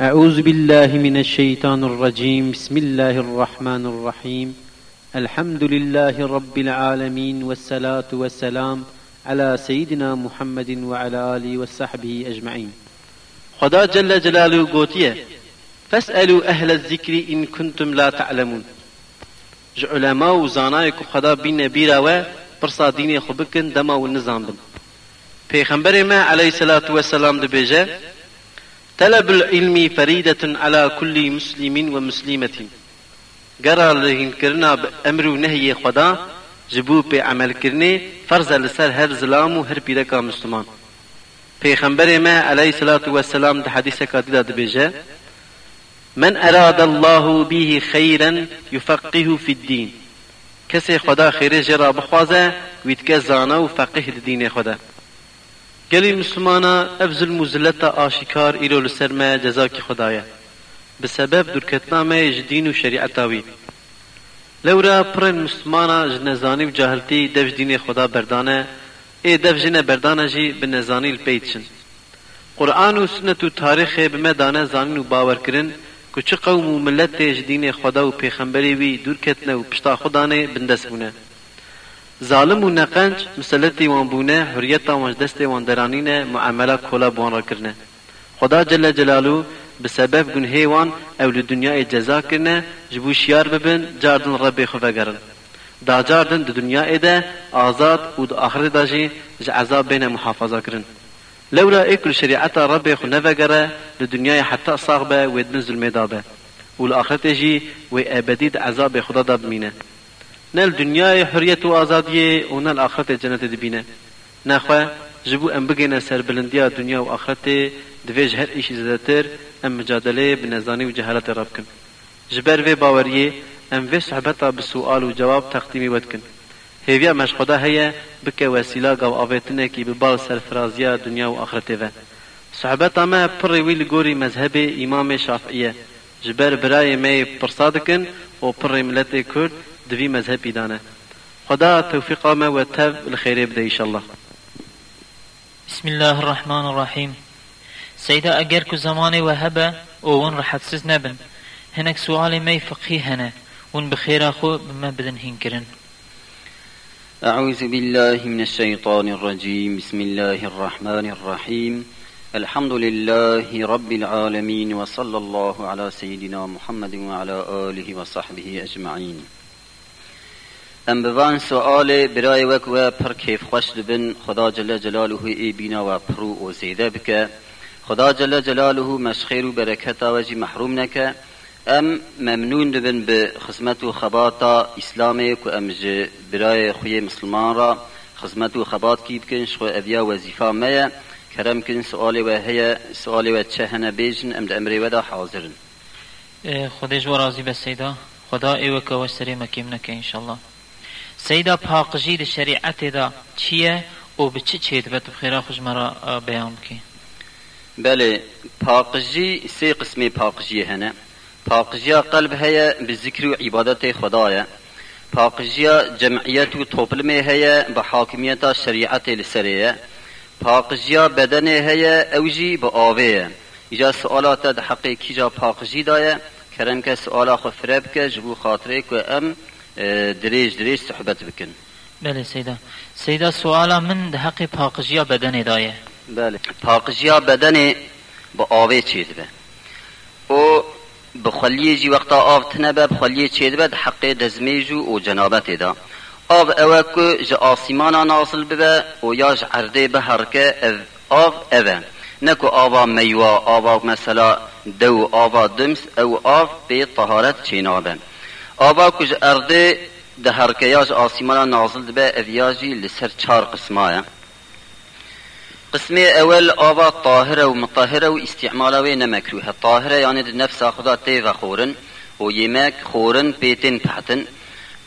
أعوذ بالله من الشيطان الرجيم. بسم الله الرحمن الرحيم. الحمد لله رب العالمين والصلاة والسلام على سيدنا محمد وعلى آله وصحبه أجمعين. خدا جل جلاله قوتيه فاسألوا أهل الذكر إن كنتم لا تعلمون. ج علماء و زانایک و خدا بین بیرا و پرسا دین خو بکن دما و نظام بن. پیغمبر ما علیه الصلاة والسلام دبیجه طلب العلم فريدة على كل مسلم ومسلمة. قرا لهن كرنا بأمر ونهي خدا جبو بي عمل كرني فرز لسر هر زلام و هر بيركا مسلمان. پیغمبر ما علیه الصلاة والسلام ده حدیث کادیدا دبیجه من اراد الله به خيرا يفقهه في الدين کسی خدا خیر جرا بخوازه وید که زانه و فقه دین خدا. گلی مسلمانا افزل مزلت آشکار ایرو لسر ما جزاکی خدایه بسبب درکتنا ما جدین و شریعتاوی لورا پرن مسلمانا جنزانی و جاهلتی دف دین خدا بردانه ای دف جن بردانه جی بنزانی الپیتشن قرآن و سنت و تاریخ بمدانه زانین و باور کرن که چه قوم و ملت دین خدا و پیغمبری وی دور کتنه و پشتا خدانه بندست بونه Zalim û neqenc miseletê wan bûne, hurriyeta wan ji destê wan deranîne, muemela kola bi wan rakirine. Xweda Celle Celalû bi sebeb gunhê wan ew li dunyayê ceza kirine, ji bo şiyar bibin, cardin Rebbê xwe vegerin. Da cardin di dunyayê de azad û di axirê de jî ji ezabê ne muhafaza kirin. لولا اكل شريعه ربي خو نفجره لدنيا حتى صاغبه ودن ظلمه دابه والاخرته جي وابديد عذاب خدا داب مينه نل دنیای حریت و آزادی و نل آخرت جنت دبینه. نخوا جبو ام بگینه سر بلندیا دنیا و آخرت دویج هر ایشی زدتر ام مجادله بنزانی و جهالت رب کن. جبر و باوریه ام وی صحبتا بسوال و جواب تقدیمی ود کن. هیویا مش خدا هیا بکه وسیله گاو آویتنه کی ببال سرفرازیا دنیا و آخرت و صحبتا ما پر ویل گوری مذهب امام شافعیه. جبر برای می پرسادکن و پر ملت کرد دوی مذهب دانه. خدا توفیق ما و تب الخير بده الله بسم الله الرحمن الرحيم سيدة أجر كو زماني وهبة وون رح تسز نبن. هناك سؤالي مي فقهي هنا ون بخير أخو بما بدن هنكرن أعوذ بالله من الشيطان الرجيم بسم الله الرحمن الرحيم الحمد لله رب العالمين وصلى الله على سيدنا محمد وعلى آله وصحبه أجمعين ام بوان سؤال برای وک و پر کیف خوش دبن خدا جل جلاله ای بینا و پرو و زیده بکه خدا جل جلاله مشخیر و برکتا و جی محروم نکه ام ممنون دبن بخدمت و خباتا اسلامی كو ام جی برای خوی مسلمان را خدمت و خبات كي بكن شو اديا وظيفه میا کرم کن سؤال و هیا سؤال و تشهنا بیجن ام امري ودا حاضرن خديج و راضي بسيدا خدا ايوك و مكيمنك ان نکه الله سیدا پاقجی د شریعت دا چیه؟ و به چه چید به بخیره خوش مرا بیان کی بله پاقجی سه قسمی پاقجی هنه. پاقجیا قلب هيا بالذكر وعبادة خدايا پاقجیا جمعیت و توپلمه هيا بحاکمیت شریعت لسریه. پاقجیا بدن هيا اوجی با آوه ایجا سوالات ده حقی کیجا پاقجی دایه؟ کرم که سوالا خو فرب که جبو خاطره که ام دریج دریج صحبت بکن بله سیدا. سیدا سوالا من ده حقی پاقجیا بدن دایه. بله. پاقجیا بدن با آوه چید به. او بخلیه جی وقتا آب تنبه بخلیه چید بد حق دزمیجو و جنابت دا آب اوه که جا آسیمانا ناصل ببه و یا جا عرده به هرکه آب اوه. نکو آبا میوا آبا مثلا دو آبا دمس او آب به طهارت چینابه آبا که جا عرده ده هرکه یا جا آسیمانا ناصل ببه اویاجی لسر چار قسمه قسم اول آوا طاهرة ومطهرة واستعمالها وين مكروهة طاهرة يعني نفس خدا تيغا خورن ويمك خورن بيتن بحتن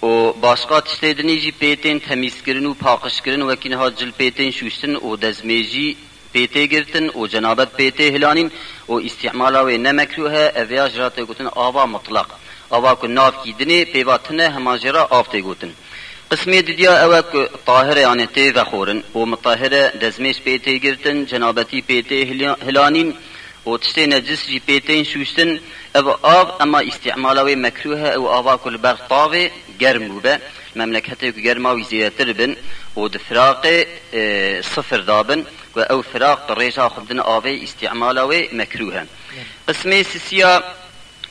و başka tiştedini jî pêtên temîzkirin û paqişkirin wekî niha cil pêtên şûştin û dezmêjî pêtê girtin û cenabet pêtê hilanîn û îstîmala wê ne mekruh e ev ya jira tê gotin ava mutlaq اوا کو ناف کی دنی پیوا تنه هماجرا آفتی گوتن قسمی دیا اوا کو طاهر یعنی تی و خورن و مطهره دزمیش پیتی گرتن جنابتی پیتی هلانین أو تشتی نجس جی پیتین شوشتن أو آب اما استعمالوی مکروه أو آوا کو البر طاوی گرم بوبه گرم جرما وزيرتر بن أو دفراق صفر دابن و أو فراق ريجا خدن آوي استعمالا و مكروها قسمي سيسيا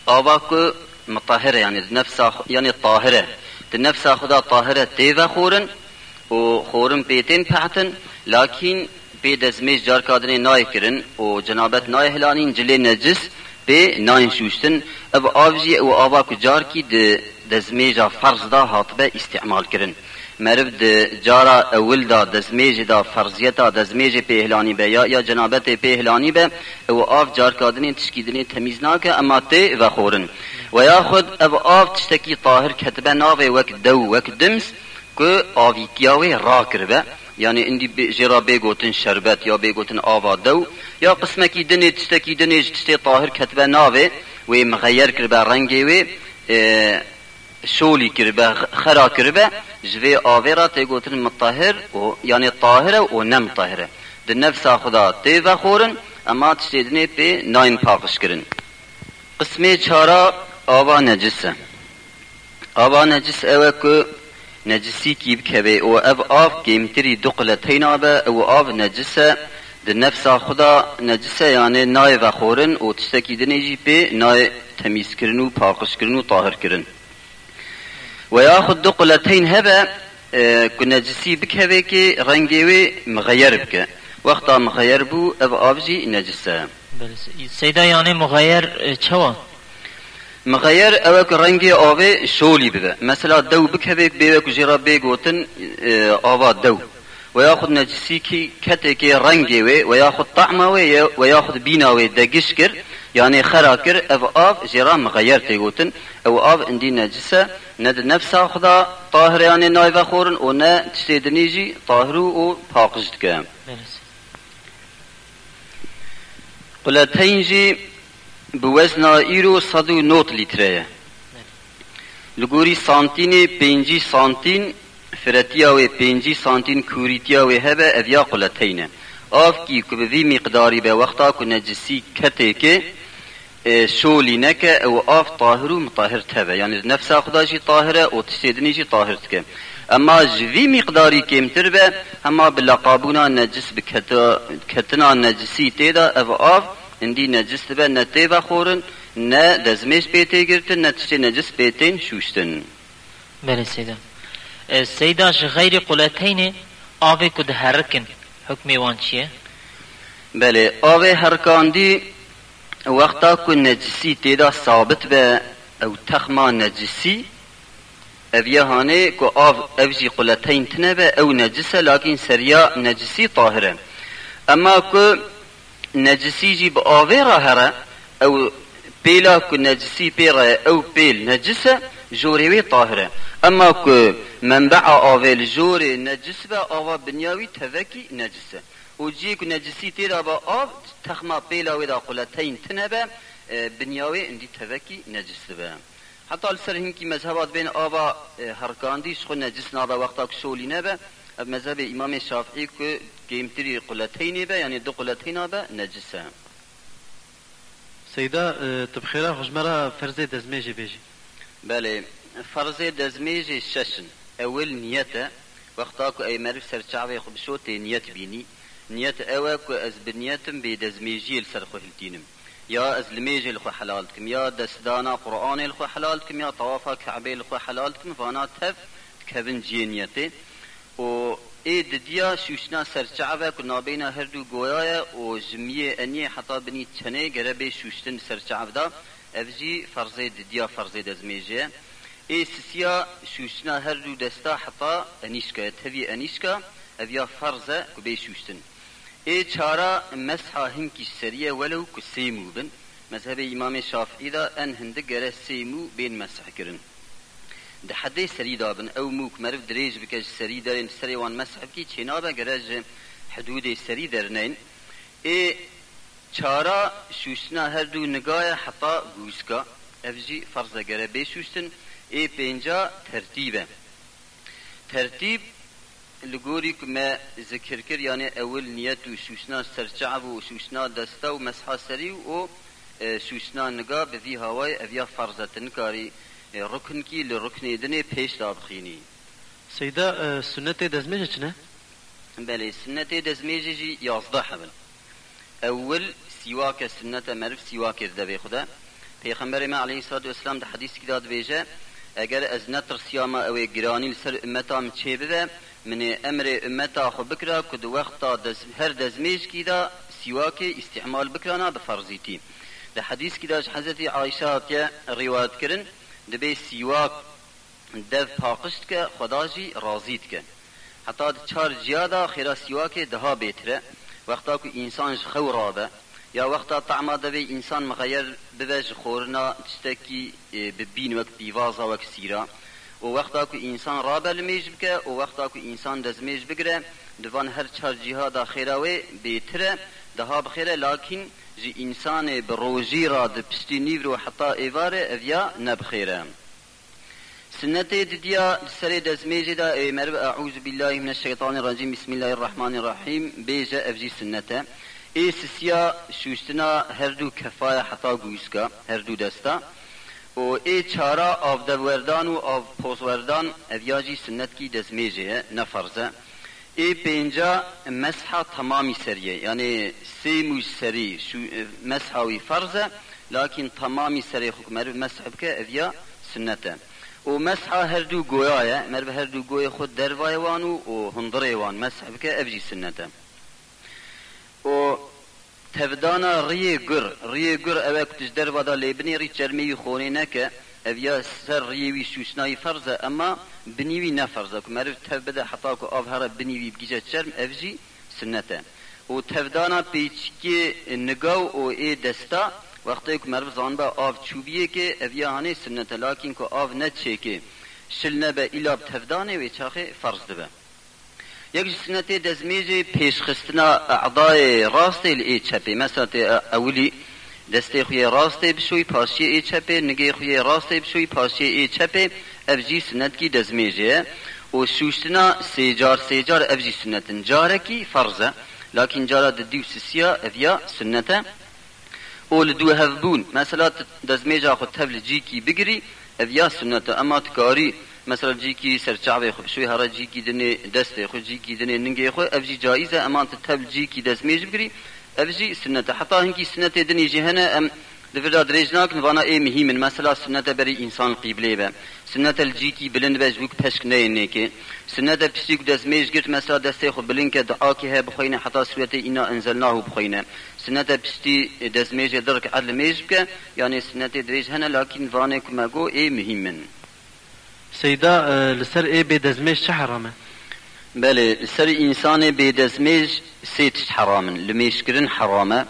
آواكو مطهرة يعني نفس يعني طاهرة نفس خدا طاهرة تيفا خورن و خورن بيتين بحتن لكن بي دزميج جار ناي كرن و جنابت ناي هلانين جلي نجس بي ناين شوشتن. اب آفجي او آواكو جار كي دزميجا فرض دا هاتبه استعمال كرن مرف د جارا اول دا دزمیج دا فرضیتا دزمیج پهلانی به. یا یا جنابت پهلانی به. او آف جار کادنی تشکیدنی تمیز ناکه اما تی و خورن. و یا خود او آف تشتکی طاهر کتبه ناوه وک دو وک دمس که آویتیاوه را کربه. yani indi jera begotin şerbet ya begotin ava dev ya qismeki dine tişteki dine tişte tahir ketbe nave ve mğayyer kirbe rengi ve شولی کربه خرا کربه جوی آویرا تیگوتن مطهر و یعنی طاهره و نم طاهره د نفس خدا تی و خورن اما تشتیدنی پی ناین پاکش کرن قسمی چارا آوا نجسه آوا نجس اوه که نجسی کی بکوه او او آف گیمتری دقلتین آبه او آف نجسه د نفس خدا نجسه یعنی نای و خورن و تشتکی دنی جی پی نای تمیز کرن و پاکش کرن و طاهر کرن وياخذ دقلتين هبه كنجسي بك هبه رنگي مغير بك وقتا مغير بو اب ابجي نجسه سیدا یعنی مغیر چوا؟ مغیر اوک رنگی آوه شولی بده. مثلا دو بکه بیوه کجیرا بیگوتن آوا دو. و یا خود نجسی کی کته که رنگی وی و یا خود طعمه وی و یا خود بینه وی دگش کرد يعني خراكر اف آف جرا مغير تيغوتن أو آف اندي نجسة ند نفسا خدا طاهر يعني نايفا خورن و نه تشتيدنيجي طاهرو و پاقشت که قلتين بوزن إيرو صدو نوت لتره. لگوری سانتین پنجی سانتین فرتیا و پنجی سانتین کوریتیا و هبه اویا قلتینه آف کی که به مقداری به وقتا که نجسی کته که شولي نكا او اف طاهر ومطهر تبع يعني نفس خدا شي طاهره وتستدني شي طاهر تك اما جوي مقداري كم تربه اما بلقابونا نجس بكتا كتنا نجسي تيدا اف اف اندي نجس تبع نتيبا خورن نه دزمش بيتي گرتن نه نجس بيتين شوشتن. بله سيدا سيدا غير قلتين آوه كد هركن حكمي وان چيه بله آوه هرکان دی وقتا کو نجسی تیدا ثابت به أو تخما نجسی أو یهانه كو آف أو جی قلتین تنه به أو نجسه لیکن سریا نجسی طاهره. اما كو نجسی جی به آوه را هره أو بيلا كو نجسي بيرا أو بيل نجسة جوريوي طاهرة. اما كو منبع آوه الجوري نجس با اوه بنياوي تذكي نجسة. و جی کو نجسی تیرا با آب تخما پیلا ودا قلتین تنبه بنیاوی اندی توکی نجس به حتی السر هنکی مذهبات بین آبا هرکاندی شخو نجس نابا وقتا کشولی نبه مذهب امام شافعی که قیمتری قلتین به یعنی دو قلتین به نجسه سيدا تبخيرا خجمرا فرز دزميجي بيجي بله فرز دزميجي ششن. اول نيته وقتا کو ای مرف سرچاوی خوب شو تی نیت بینی. نيت اواك از بنيتم بيد از ميجيل سرخو هلتينم يا از لميجي الخو حلالتكم يا دستانا قرآن الخو حلالتكم يا طوافا كعبي الخو حلالتكم فانا تف كبن جينيتي و ايد ديا شوشنا سرچعبا كنا بينا هردو گويايا و جميع اني حتى بني تشني غربي شوشتن سرچعب دا افجي فرزي ديا فرزي دزميجي اي سسيا شوشنا هردو دستا حتى انيشكا تبي انيشكا افيا فرزة كبي شوشتن. ای چارا مسحا هنکی سریه ولو کو سیمو بن. مذهب امام شافعی دا ان هنده گره سیمو بین مسح کرن. ده حده سری دابن او موک مرف دریج بکش سری دارین سری وان مسح بکی چنابه گره حدود سری درنین ای چارا شوشنا هر دو نگاه حتا گوشکا افجی فرض گره بشوشتن. ای پینجا ترتیبه. ترتیب لگوری که ما ذکر کر یعنی اول نیت و شوشنا سرچعب و شوشنا دستا و مسحا سری و شوشنا نگا به وی هوای اویا فرزتن کاری رکن کی لرکن دنه پیش دابخینی سيدا سنة دزمجة چنه؟ بله سنت دزمیجی جی یازده حبل اول سواک سنت مرف سواک دبی خدا پیغمبر ما علیه الصلاة والسلام ده حدیث کی داد اگر از نتر سیاما أو گرانی لسر امتا من چه بده من أمر امتا خو بکرا کد وقتا دز هر دزمیج کی دا سواک استعمال بکرانا بفرزیتی ده حدیث کی داش حضرت عایشه که روایت کرن دبی سواک دف پاقشت که خدا جی رازید که. حتی چار جیادا خیرا سواک دها بیتره. وقتا که انسان خو رابه یا وقتا طعما دبی انسان مغیر ببج خورنا تشتکی ببین وقت دیوازا وقت سیرا. و وقتا که انسان رابه لمیج بکه و وقتا که انسان دزمیج بگره دوان هر چار جهادا خیراوی بیتره دها بخیره لکن جی انسان بروجی را دپشتی نیورو حتی ایواره اویا نبخیره سنة دديا سري دزميجي دا مرب أعوذ بالله من الشيطان الرجيم بسم الله الرحمن الرحيم بيجا أفجي سنة اي سسيا شوشتنا هردو كفاية حتى گوشكا هردو دستا و ای چارا آف دوردان و آف پوزوردان اویاجی سنت کی دزمیجه نفرزه. ای پینجا مسح تمامی سریه یعنی سی موش سری شو مسحوی فرزه لكن تمامی سری حکمر مسح بکه اویا سنته. و مسح هر دو گویاه مر هر دو گوی خود دروای وانو و هندره وان مسح بکه ابجی سنته. و tevdana riyê gur riyê gur ew e ku tu ji dervada lêbinê rî çermê wî xonê neke. Ev ya ser riyê wî sûsnayî ferz e ema binî wî ne ferz e ku meriv tev bide heta ku av here binî wî bigîje çerm ev jî sünnet e û tevdana pêçikê nigav û ê desta وقتی که مرد زان با آب چوبیه که اویا هنه سنت لکن که آب نه چه که شل نبه ایلاب تفدانه و چاخه فرض ده یک سنت دزمیج پیشخستنا اعضای راست لی چپه مثلا اولی دسته خوی راست بشوی پاشی ای چپه نگه خوی راست بشوی پاشی ای چپه افجی سنت کی دزمیجه و شوشتنا سیجار سیجار افجی سنتن جاره کی؟ فرضه. لكن جارا دیو سسیا افیا سنته اول دو هفبون. مثلا دزمیجا خود جی کی بگری افیا سنته اما تکاری مثلا جی کی سرچاوی خو شوی هر جی کی دنه دست خو جی کی دنه ننگه خو افجی جایزه اما تبل جی کی دزمیج بگری افجی سنته حتی هنگی سنته دنی جهنة ام لفردا دريجناك نوانا اي مهم مثلا سنة بري انسان قبلي به سنة الجيكي بلند بجوك پشك نينيكي سنة بسيك دزميج قلت مثلا دستي خو بلنك دعاكي هي بخوينة حتى سويتي إنا انزلناه بخوينة. سنة بستي دزميج درك عدل ميجبك يعني سنة دريج هنا لكن فانك ماغو اي مهم سيدا لسر ايه بدزميج چه حرامه؟ بله لسر انسان بدزميج سيت حرام لميشكرن حرامه.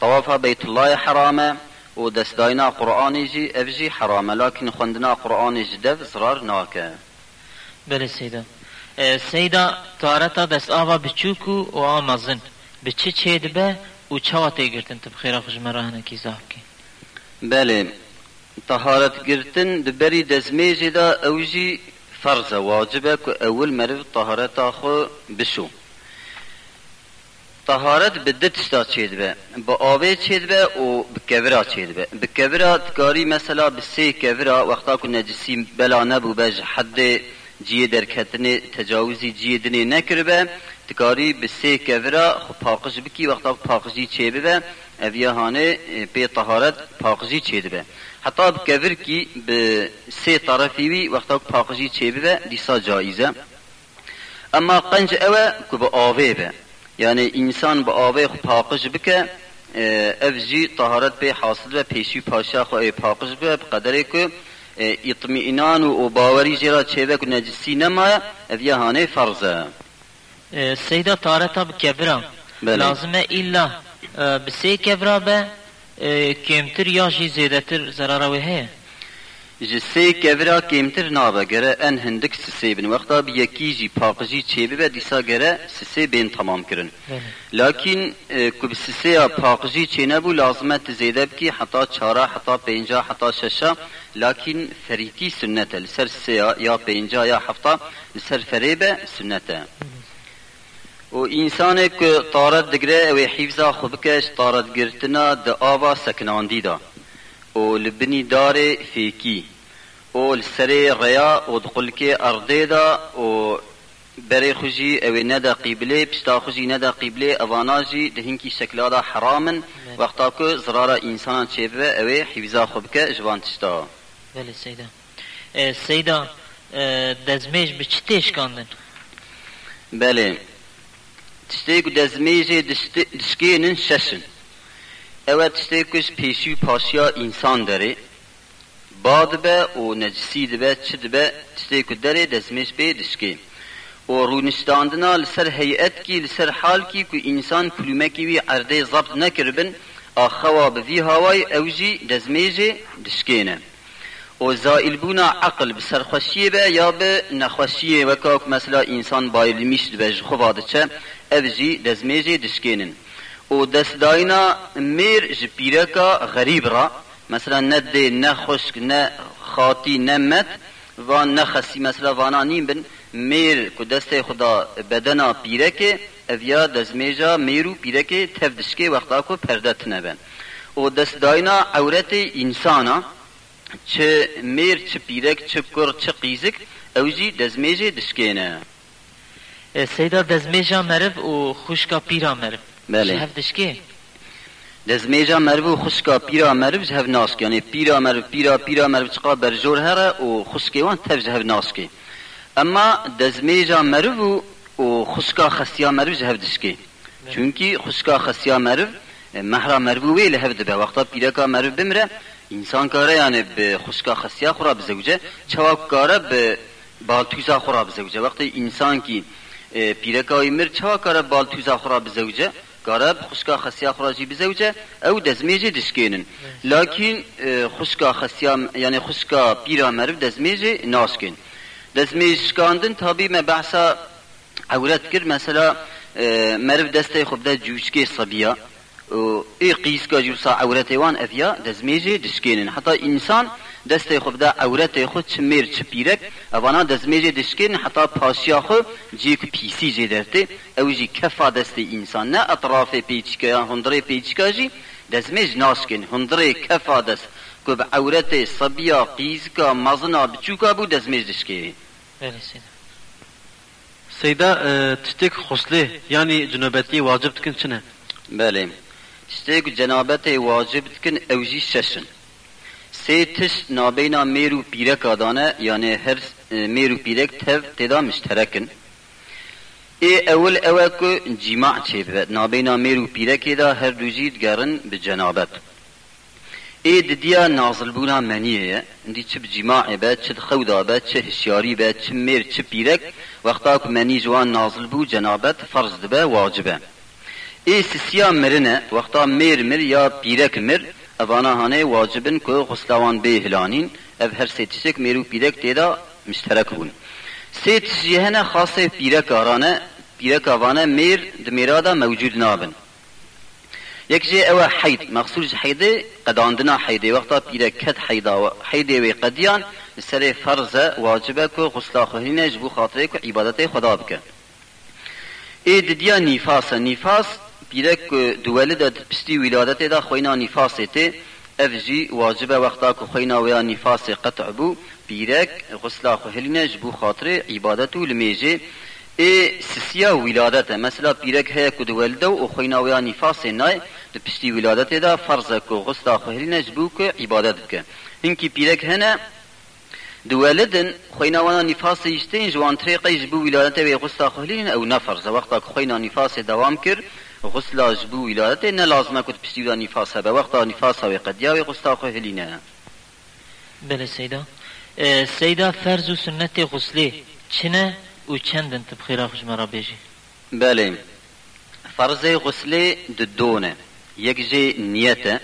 طوافها بيت الله حرامه ودستاينا قرآن جي افجي حرامه. لكن خندنا قرآن جي دف زرار ناكه بله سیدا. سیدا تارتا دست آوا بچوکو و آمازن بچه چه دبه و چوا تیگرتن تب خیره خوش مراهنه کی زاف کی بله. طهارت گرتن د بری د زمیجه دا اوجی فرض واجبه کو اول مرو طهارت اخو بشو طهارت بدت شتا چید به با آوه چید به و بکبرا چید به بکبرا تکاری مثلا بسی کبرا وقتا که نجسی بلا نبو بج حد جیه درکتن تجاوزی جیه دنی نکر به تکاری بسی کبرا خب پاقش بکی وقتا که پاقشی چید به اویه هانه پی طهارت پاقشی چید به حتى بكفر كي بسي طرفي وي وقتا باقجي تشيبه ديسا جائزة اما قنج اوى كو بآوه با يعني انسان بآوه خو باقج بكا افجي طهارت بي حاصل و پیشو پاشا خو اي به با بقدر اكو اطمئنان و باوري جرا تشيبه كو نجسي نما افيا هاني فرزا سيدة طارتا بكفران لازمه الا بسي كفرا با کمتر یا جی زیدتر زرارا و هی جی سی کورا کمتر نابا گره ان هندک سسی بین وقتا بی یکی جی پاقجی چی بی بی دیسا گره سسی بین تمام کرن لیکن کب سسی پاقجی چی نبو لازمت زیده بکی حتا چارا حتا پینجا حتا ششا لیکن فریتی سنته لسر سسی یا پینجا یا حفتا لسر فریبه سنته. و انسان که طارد دگره او حفظا خود بکش طارد گرتنا ده آوا سکناندی دا و لبنی داره فیکی و سر غیا و دقل که ارده دا و بری خوشی او ندا قیبله پشتا خوشی ندا قیبله اوانا جی ده هنکی شکلا دا حرامن وقتا که زرارا انسان چه بوه او حفظا خود بکه جوان تشتا بله سیدا سیدا دزمیش بچتیش تیش بله تستیکو دزمیجه دسکینن شسن اوا تستیکو س پی سو پاسیا انسان داره باد به اونجسی دیبه چدبه تستیکو داره دزمیس پی دسکین او رونستاند نه سر هیئت کی سر حال کی کو انسان فلمه کی وی اردی ضبط نکربن او خواب هواي حوای اوجی دزمیجه دسکین او زائل بونا عقل بسر خوشی به یا به نخوسی وکاک مساله انسان بایلمیست به چه او جی دزمیجی دشکینن و دست داینا میر جپیرکا غریب را. مثلا نه ده نه خشک نه خاطی نه مت. نه خسی مثلا وانا نیم بن. میر که دست خدا بدنا پیرکه اویا دزمیجا میرو پیرکه تف دشکه وقتا کو پردت نبن و دست داینا عورت انسانا. چه میر چه پیرک چه کر چه قیزک اوجی دزمیجه دشکینه اه، سیدا دزمێژا مەرف û خوشka pîra meriv بله. hev dişkê دزمیجا مرو خشکا پیرا مرو جهو ناسک یعنی پیرا مرو پیرا پیرا مرو چقا برجور هره و خشکی وان تف جهو ناسکی اما دزمیجا مرو و خشکا خسیا مرو جهو دشکی چونکی خشکا خسیا مرو مهرا مرو وی لهو دبه. وقتا پیرکا مرو بمره انسان کاره یعنی به خشکا خسیا خورا بزوجه چواک کاره به بالتوزا خورا بزوجه. وقتی انسان کی پیرکای مر چه کاره بال توزا خورا بزوجه کاره خشکا خسیا خورا جی بزوجه او دزمیجی دشکینن لیکن خشکا خسیا یعنی خشکا پیرا مرو دزمیجی ناسکن دزمیج شکاندن تابی ما بحثا عورت کرد مثلا مرو دسته خوب ده جوشکی صبیه و ای قیس کا جرسا عورت وان افیا دزمیجی دشکینن حتی انسان دست خود ده عورت خود چمیر چپیرک اوانا دزمیجی دشکین حتی پاشیا خو جیک پیسی جی درته او جی کفا دست انسان نه اطراف پیچکا هندره پیچکا جی. دزمیج ناسکن هندره کفا دست. که به عورت صبیا قیزکا مزنا بچوکا بو دزمیج دشکین بله سیدا تشتك خصلي يعني جنوبتي واجب تكن شنو بله. تشتێک جنابەتێ واجب Sê tişt nabeyna mêr û pîreka yani her e, mêr û pîrek tev têda müşterek in. Ê ewil ew e ku cîma' çêbibe nabeyna mêr û pîrekê de her du jî digerin bi cenabet. E, Ê didiya nazilbûna meniyê ye ndî çi bi cîmaê be çi di xewda be çi hişyarî be çi mêr çi pîrek wexta ku menî ji wan nazilbû cenabet farz dibe wacibe. Ê e, sisiya mirine wexta mêr mir ya pîrek mir اوانا هانه واجبن که خسلوان به هلانین او هر سی میرو پیرک دیدا مشترک بون سی چیسیه نه خاصه پیرک آرانه پیرک آوانه میر دمیرادا موجود نابن یک جه او حید مخصوص جه حیده قداندنا حیده وقتا پیرک کت حیده حیده وی قدیان سر فرض واجبه که غسلاخهینه جبو خاطره که عبادت خدا بکن اید دیا نیفاس نیفاس پیره که دوله پستی ولادت دا خوینا نیفاس ته واجبه وقتا که خوینا ویا نیفاس قطع بو پیرک غسل آخرینه جبو خاطره عبادت و لمیجه. ای سسیا ولادت مثلا پیرک هیا که دولده و خوینا ویا نفاس نای د پشتی ولادت دا فرض کو غستا خهرین جبو که عبادت بکه. هنکی پیرک هنه دولدن خوینا وانا نفاس یشتین جوان طریقه جبو ولادت و غستا خهرین او نفرز وقتا که خوینا نفاس دوام غسلا جبو ولادت نه لازمه کت پشتی ولا نفاس به وقتا نفاس و قدیا و غستا خهرین بله سیدا. سیدا فرض و سنت غسلی چنه و چندن تبخیرا خوش مرا بیجی بله. فرض غسل دونه یک جه نیته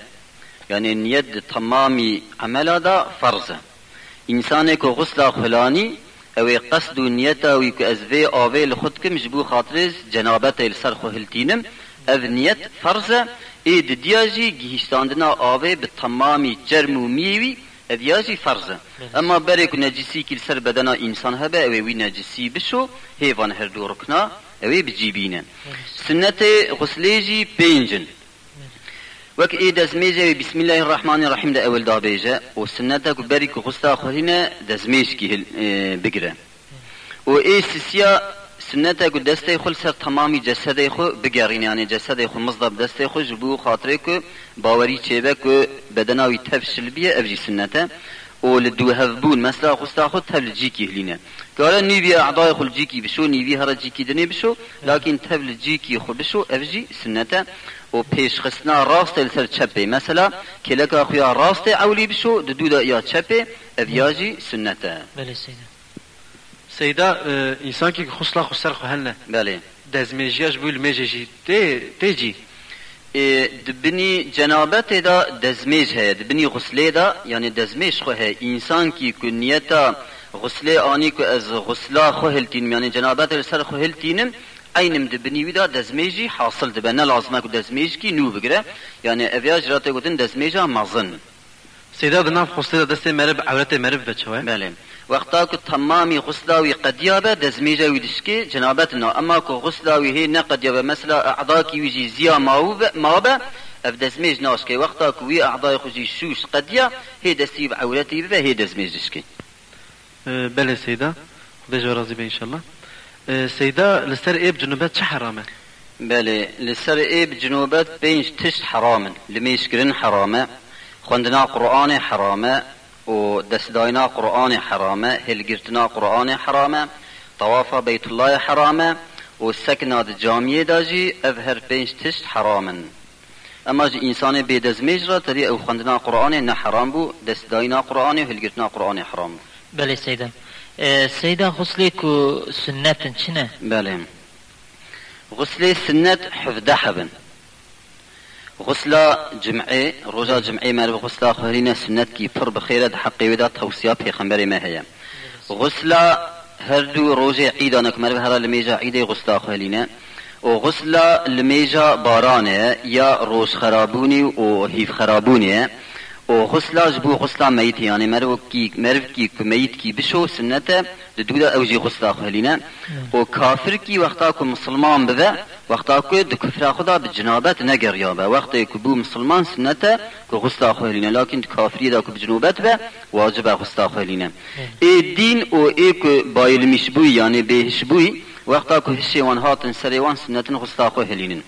یعنی نیت تمامی عمل دا فرضه انسان که غسل خلانی او قصد و نیت او که از وی آوه لخود کم جبو خاطرز جنابت السر خو هلتینم او نیت فرضه اید دیاجی گیشتاندنا آوه به تمامی جرم و میوی ادیاجی فرضه اما برای که نجسی کل سر بدنا انسان هبه اوی وی نجسی بشو هیوان هر دو رکنا اوی بجیبینه سنت غسلیجی پینجن وك إيه دزميجة بسم الله الرحمن الرحيم ده أول دابيجة وسنتك بريك غستا خلينا دزميجكي بقرة وإيه سنت کو دسته خو سر تمامی جسد خو بگرین یعنی جسد خو مصدب دسته خو جبو خاطره کو باوری چیبه کو بدناوی تفشل بیه افجی سنته. او لدو هفبون مثلا خستا خود تبل جیکی هلینه. گاره نیوی اعضای خل جیکی بشو نیوی هر جیکی دنی بشو لیکن تبل جیکی خو بشو افجی سنته. و پیش خستنا راست لسر چپه. مثلا که لکا خویا راست اولی بشو دو دا یا چپه افیاجی سنته. بله سیده سيدا اه، انسان كي خصلا خسر خهلنا بله. دزميجياش بول ميجي تي تيجي اه، دبنی جنابت دا دزمیج ہے دبنی غسله دا یعنی دزمیج خو انسان کی کنیتا غسله آنی که از غسلا خو هلتین یعنی جنابت سر خو هلتینم dibini vida dezmêjî hasıl dibe ne lazım ku dezmêj kî nû bigire yani eviya jiratê gotin dezmêja mezin سيدا بناف خصلا دستي مرب عورتي مرب بچوه بله. وقتا که تمامی غسلاوی قدیابه دزمیجه ویدشکی جنابت نا اما که غسلاوی هی نه قدیابه مثلا اعضا کی ویجی زیا مابه اف دزمیج ناش وقتا که وی اعضای خوزی شوش قدیا هی دستی به عورتی به هی دزمیج دشکی. آه، بله سیدا. خدا جو راضی به انشالله آه، سيدا لسر ايب جنوبات شو حرامة؟ بله لسر ايب جنوبات بينش تشت حرامة لميش حرامة. خندنا قرآن حرامة. و دست داینا قرآن حرامه هل گرتنا قرآن حرامه طواف بیت الله حرامه و سکنات جامعه داجی اف هر پنج تشت حرامن. اما جی انسان بی دزمیج را تری أو خندنا قرآن نه حرام بو دست داینا قرآن و هل گرتنا قرآن حرام بله سیدا سیدا غسلی کو سنت چنه بله غسلی سنت حفده حبن غسلہ جمعے روزہ جمعے میں غسلہ خرین سنت کی پھر بخیرت حق ودا توسیہ پیغمبر میں ہے غسلہ ہر دو روز عید انک مرد ہر لمیجا عید غسلا خلینه و غسلا لمیجا بارانه یا روز خرابونی او هیف خرابونی و غسلا جبو غسلا ميت يعني مرو كي مرو كي ميت كي بشو سنته دودا اوجي غسلا خلينا و كافر كي وقتا كو مسلمان بذا وقتا كو د كفر خدا بجنابت نگر يابا وقتا كو بو مسلمان سنته كو غسلا خلينا لكن كافري دا كو بجنوبت به واجب غسلا خلينا اي دين او اي كو بايل مشبوي يعني بهشبوي وقتا كو هشي وان هاتن سريوان سنتن غسلا خلينا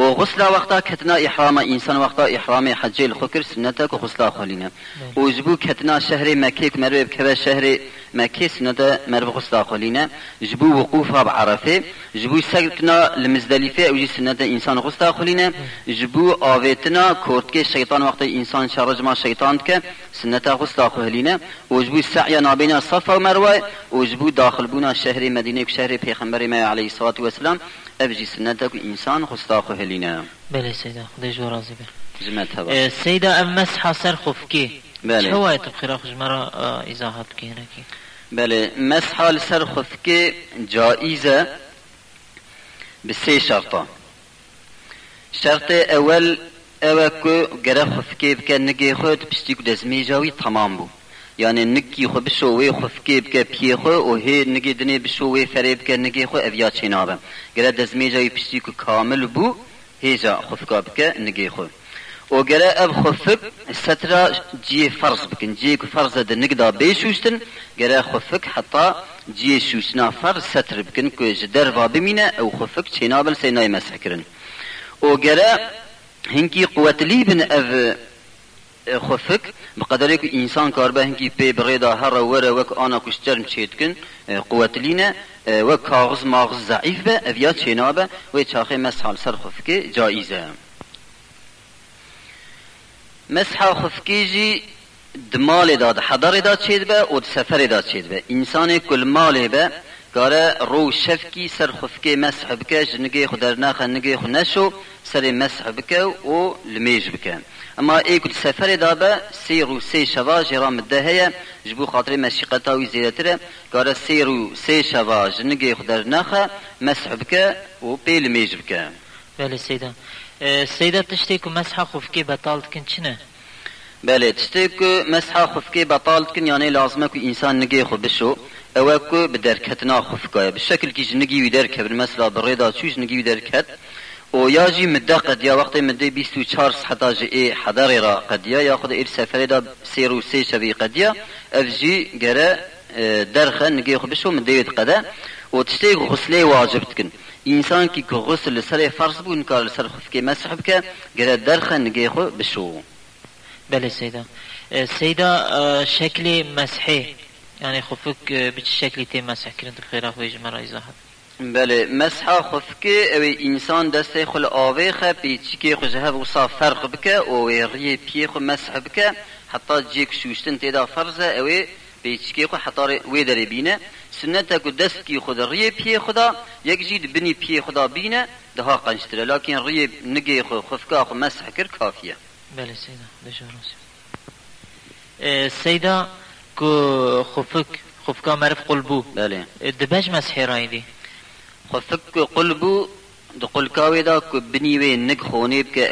وغسل وقتا كتنا إحرام إنسان وقتا إحرام حج الخكر سنتك وغسل خلينا وجبو كتنا شهر مكة مرب كذا شهر مكة سنة مرب غسل خلينا جبو وقوفها بعرفة جبو سكتنا المزدلفة وجي سنة إنسان غسل خلينا جبو آويتنا كورتك الشيطان وقتا إنسان شرج ما شيطان ك سنة غسل خلينا وجبو السعي نابين صفا ومروة وجبو داخل بنا شهر مدينة شهر پیغمبر ما عليه الصلاة والسلام. أبجي سنتك إنسان غسل خلينا بله سیده خدای جو راضی به جمعت هبا سیده ام مسح سر خفکی. بله. چه وایت بخیره خوش مرا اه، ایزاحات که هنکی بله مسح لسر خفك جائزة بسي شرطة شرط أول أوكو جرى خفك بك نجي خود بستيك دزمي جاوي تمام بو. يعني نكي خو بشوي خفك بك بيه خو وهي نجي دني بشوي فري بك نجي خو أبيات شنابه جرى دزمي جاوي بستيك كامل بو. هيجا خفك بك نجي خو وقرا اب خفك سترة جي فرز بك نجيك فرز د نقدا بيشوشتن قرا خفك حتى جي شوشنا فرز ستر بك كويج درفا بمينا أو خفك شينابل سيناي مسحكرن وقرا هنكي قوة ليبن اف خفک بقدر که انسان کار به هنکی پی بریدا هر وره وک آنا کشترم چید کن قوت لینه و کاغذ ماغذ ضعیف به اویا چینابه و چاخه مسح سر خفک جایزه مسح خفکیجی دمال داد حضر داد چید به و سفر داد چید به. انسان کل مال به گاره رو شفکی سر خفکی مسح بکه جنگی خود ناخ نگی خود سر مسح بکه و لمیج بکه. أما ای کل سفر دا به سی رو سی شوا جرام ده هیا جبو خاطر مشقتا و زیرتر کار سی رو سی شوا جنگی خدر نخه مسحب که و پیل میجب که بله سیدا أه، سیدا تشتیک مسح خفکی بطالت کن چنه؟ بله تشتیک مسح خفکی بطالت کن یعنی لازمه که انسان نگی خود بشو. اوکو بدرکتنا خفکای بشکل که جنگی ویدرکه بالمسلا شو چوش نگی ویدرکت وياجي مدة قد يا وقت مدة بيستو چهار جی ای إيه حضاري را. قدیا یا خود إير سفری دا سيرو سی شوی قدیا يا. أفجي گره آه، درخة نگی خود بشو مدة اید قده. و تشتی غسلی واجب تکن إنسان كي غسل سر فرص بو نكار سر خفکی مسح بك گره درخة نگی خود بشو. بله سیدا آه، سیدا آه، شكلي مسحي. يعني خفک بش شكلي تی مسح كرنت خيرا خويج مرا إزاحت بله مسح خفك او انسان دست خل آوه خ پیچی که خوش هف وصا فرق بك او ری پی خو مسح بك حتى جيك شوشتن تيدا فرزه او پیچی که خو حتى وی در بینه. سنت کو دست کی خود ری پی خدا یک جید بنی پی خدا بینه ده قنشتره لكن ری نگی خو خفکا خو مسح کر کافیه. بله سيدا بشارة سيدا کو خفک خفکا مرف قلبو. بله. دبج مسحی رای قصد قلبو د قلکاوی دا کو بنیوی نگ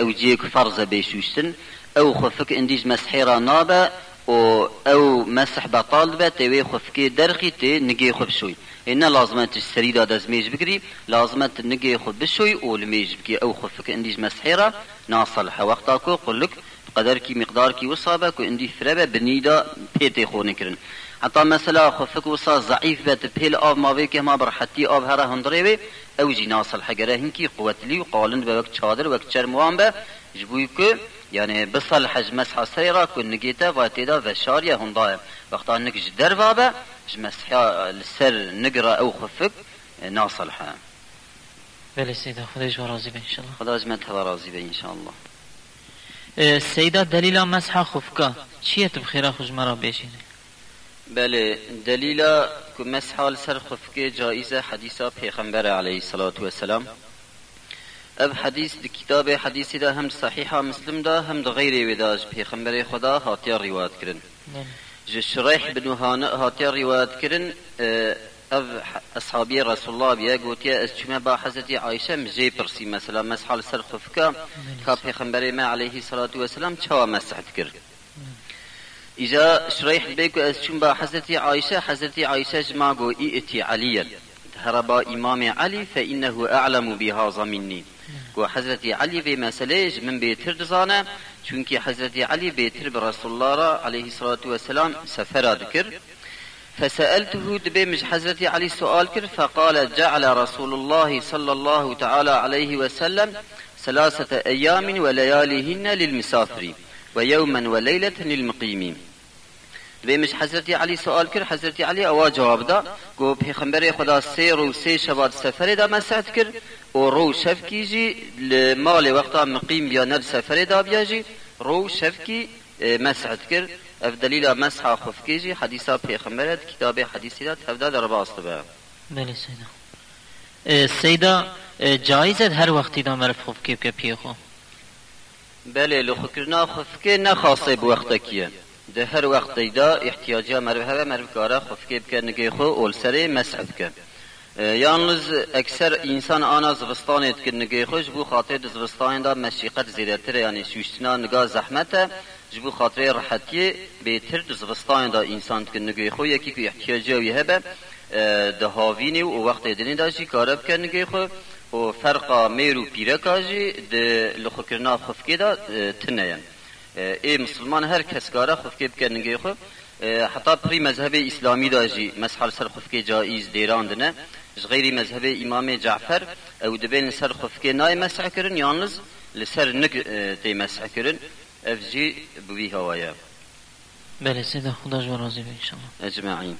أو جیک فرض بیشوشتن أو خفك انديج مسحيرة نابا أو أو مسح بطالبة توي خفكي درخي تي نجي خب شوي. إن لازم تشتري دا دزميج بكري لازم نجي خب شوي أو الميج بكي. أو خفك انديج مسحيرة ناصلحة وقتاكو قلك قدر كي مقدار كي وصابك واندي ثربة بنيدا بيتي خوني كرن حتى مثلا خو فکر ضعيف بات بت پیل آب ما بيك ما برحتي آب هرا هندره بی أو جي ناصل حگره هنکی قوتلی و قالن به وقت چادر وقت چرموان به جبوی که يعني بصل حج مسح سيرا كن نجيتا واتيدا ذشار يا هنداي وقتا انك جدر بابا مسحا السر نقرا أو خفك ناصل ناصلحه بله سیدا خدا جو راضی به انشاءالله. خدا از من راضی به انشاءالله. آه، سیدا دلیل مسح خفکا چیه تو بخیره خوش مرا بشینه؟ بله دلیل که مسح سر خفکه جایزه حدیثا پیغمبر علیه الصلاة والسلام. اب حدیث دی کتاب حدیثی دا هم صحیحا مسلم دا هم دا غیر وداج پیغمبر خدا هاتیا روایت کرن. جو شریح بن هاتیا روایت کرن اف اصحابي رسول الله بیا گوتیا از چما با حضرت عایشه مجی پرسی مثلا مسح سر خفکا کا پیغمبر ما علیه الصلاة والسلام چوا مسح کرد. إذا شريح بيكو أسشم با حضرت عائشة حضرت عائشة جمع قو إئتي عليا. هربا إمام علي فإنه أعلم بهذا مني. قو حضرت علي في مسألة من بيتر دزانه چونكي حضرت علي بيتر برسول الله عليه الصلاة والسلام سفر ذكر فسألته دبي مش حضرت علي سؤال كر فقال جعل رسول الله صلى الله تعالى عليه وسلم ثلاثة أيام ولياليهن للمسافرين ويوما وليلة للمقيمين دبي مش حضرت علي سؤال كر حضرت علي أوا جواب دا قو پیغمبر خدا سير و سي شباد سفر دا مسعد كر و رو شف کیجی لمال وقتا مقیم بیا نب سفر دا بیاجی. رو شف کی مسعد کرد. اف دلیل مسح خف کیجی حدیثا پیغمبرت کتاب حدیثی دا تفدا در باست به بله سیدا. سیدا جایزت هر وقتی دا مرف خف کیب که پیخو بله لخکرنا خف که نخاصه بو وقت کیه. ده هر وقت دا احتیاجی مرف هوا مرف کارا خف کیب که نگی خو اول سره مسعد که yalnız ekser insan ana zıvıstan etkinliği hoş bu xatir zıvıstan da meşiqet ziretir yani şüştina niga zahmete ji bu xatir rahatiye betir zıvıstan da insan etkinliği xo yeki ki ihtiyacı ve hebe de havini o vaqt edini da jî karab kenniği xo o ferqa meru pireka jî de lixokirna xufkê da tineyen ê Müslüman her kes kara xufkê bikenniği xo حتی پری مذهب اسلامی دا جی مسحل سر خفکه جایز دیراندنه غیر مذهب امام جعفر او دبین سر خفکه نای مسح کرن یالنز لسر نگ تی مسح کرن اف جی بوی هوایا بله سيدنا خدا جو راضي ان شاء الله اجمعين